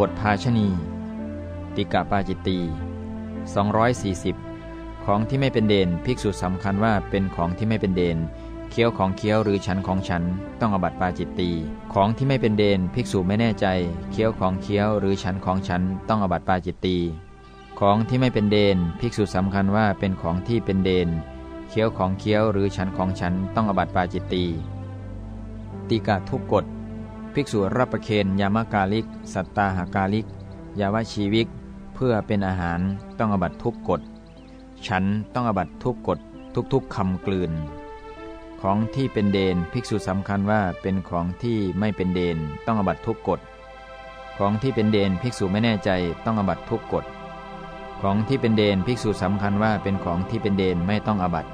บทภาชณี ติกะปาจิตตี240 ของที่ไม่เป็นเดนภิกษุสำคัญว่าเป็นของที่ไม่เป็นเดนเคี้ยวของเคี้ยวหรือฉันของฉันต้องอบัติปาจิตตีของที่ไม่เป็นเดนภิกษุไม่แน่ใจเคี้ยวของเคี้ยวหรือฉันของฉันต้องอบัติปาจิตตีของที่ไม่เป็นเดนภิกษุสำคัญว่าเป็นของที่เป็นเดนเคี้ยวของเคี้ยวหรือฉันของฉันต้องอบัติปาจิตตีติกะทุกกฎ ภิกษุรับประเคนยามกาลิก สัตตาหากาลิก ยาวชีวิก เพื่อเป็นอาหารต้องอบัตทุกกฎ ฉันต้องอบัตทุกกฎทุกๆคำกลืน ของที่เป็นเดนภิกษุสำคัญว่าเป็นของที่ไม่เป็นเดนต้องอบัตทุกกฎ ของที่เป็นเดนภิกษุไม่แน่ใจต้องอบัตทุกกฎ ของที่เป็นเดนภิกษุสำคัญว่าเป็นของที่เป็นเดนไม่ต้องอบัติ